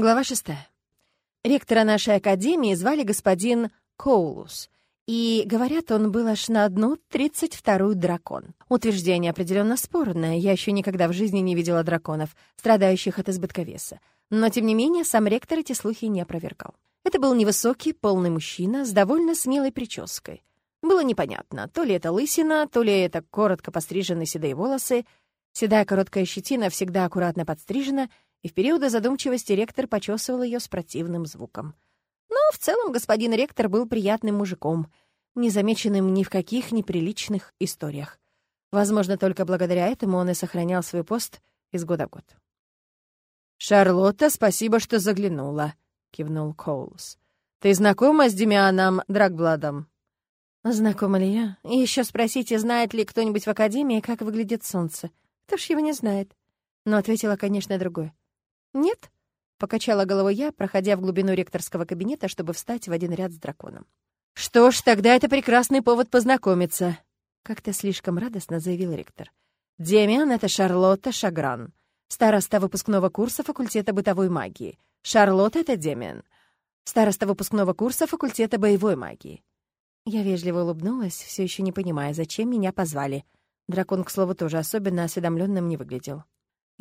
Глава шестая. Ректора нашей академии звали господин Коулус, и, говорят, он был аж на одну тридцать вторую дракон. Утверждение определенно спорное, я еще никогда в жизни не видела драконов, страдающих от избытка веса. Но, тем не менее, сам ректор эти слухи не опровергал. Это был невысокий, полный мужчина с довольно смелой прической. Было непонятно, то ли это лысина, то ли это коротко постриженные седые волосы. Седая короткая щетина всегда аккуратно подстрижена — и в периоды задумчивости ректор почесывал ее с противным звуком. Но в целом господин ректор был приятным мужиком, незамеченным ни в каких неприличных историях. Возможно, только благодаря этому он и сохранял свой пост из года в год. «Шарлотта, спасибо, что заглянула», — кивнул Коулс. «Ты знакома с Демианом Драгбладом?» «Знакома ли я? Еще спросите, знает ли кто-нибудь в Академии, как выглядит солнце. Кто ж его не знает?» Но ответила, конечно, другое. «Нет?» — покачала головой я, проходя в глубину ректорского кабинета, чтобы встать в один ряд с драконом. «Что ж, тогда это прекрасный повод познакомиться», — как-то слишком радостно заявил ректор. «Демиан — это Шарлотта Шагран, староста выпускного курса факультета бытовой магии. Шарлотта — это Демиан, староста выпускного курса факультета боевой магии». Я вежливо улыбнулась, все еще не понимая, зачем меня позвали. Дракон, к слову, тоже особенно осведомленным не выглядел.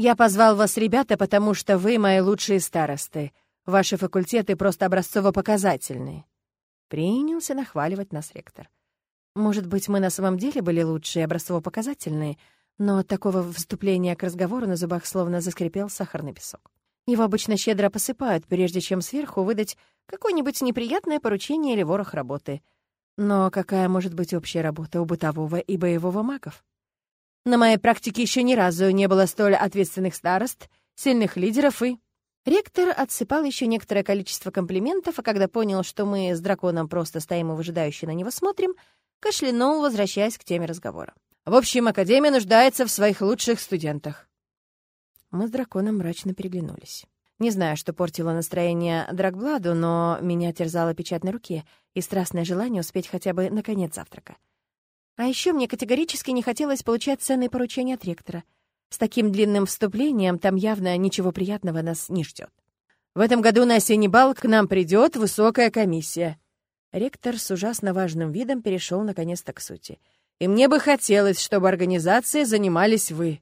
Я позвал вас, ребята, потому что вы мои лучшие старосты. Ваши факультеты просто образцово-показательные». Принялся нахваливать нас ректор. Может быть, мы на самом деле были лучшие, образцово-показательные, но от такого вступления к разговору на зубах словно заскрипел сахарный песок. Его обычно щедро посыпают, прежде чем сверху выдать какое-нибудь неприятное поручение или ворох работы. Но какая может быть общая работа у бытового и боевого магов? На моей практике еще ни разу не было столь ответственных старост, сильных лидеров и... Ректор отсыпал еще некоторое количество комплиментов, а когда понял, что мы с драконом просто стоим и выжидающе на него смотрим, кашлянул, возвращаясь к теме разговора. «В общем, Академия нуждается в своих лучших студентах». Мы с драконом мрачно переглянулись. Не знаю, что портило настроение Драгбладу, но меня терзала печать на руке и страстное желание успеть хотя бы на конец завтрака. А еще мне категорически не хотелось получать ценные поручения от ректора. С таким длинным вступлением там явно ничего приятного нас не ждет. В этом году на осенний бал к нам придет высокая комиссия. Ректор с ужасно важным видом перешел наконец-то к сути. И мне бы хотелось, чтобы организацией занимались вы.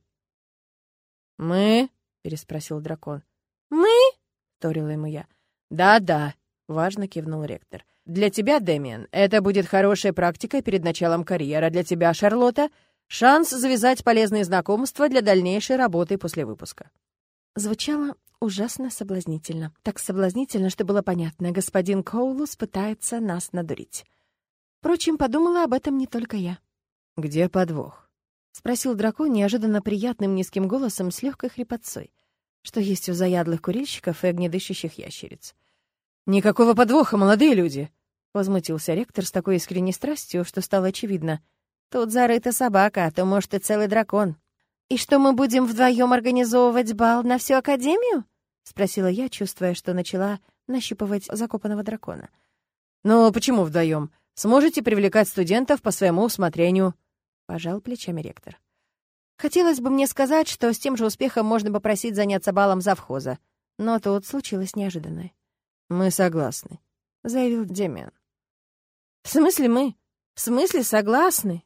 «Мы?» — переспросил дракон. «Мы?» — вторила ему я. «Да-да», — важно кивнул ректор. Для тебя, Дэмиан, это будет хорошей практикой перед началом карьеры. Для тебя, Шарлотта, шанс завязать полезные знакомства для дальнейшей работы после выпуска. Звучало ужасно соблазнительно. Так соблазнительно, что было понятно, господин Коулус пытается нас надурить. Впрочем, подумала об этом не только я. «Где подвох?» — спросил дракон неожиданно приятным низким голосом с легкой хрипотцой, что есть у заядлых курильщиков и огнедышащих ящериц. «Никакого подвоха, молодые люди!» Возмутился ректор с такой искренней страстью, что стало очевидно. Тут зарыта собака, а то, может, и целый дракон. «И что, мы будем вдвоем организовывать бал на всю Академию?» — спросила я, чувствуя, что начала нащупывать закопанного дракона. «Ну, почему вдвоем? Сможете привлекать студентов по своему усмотрению?» — пожал плечами ректор. Хотелось бы мне сказать, что с тем же успехом можно попросить заняться балом завхоза, но тут случилось неожиданное. «Мы согласны», — заявил Демиан. «В смысле мы? В смысле согласны?»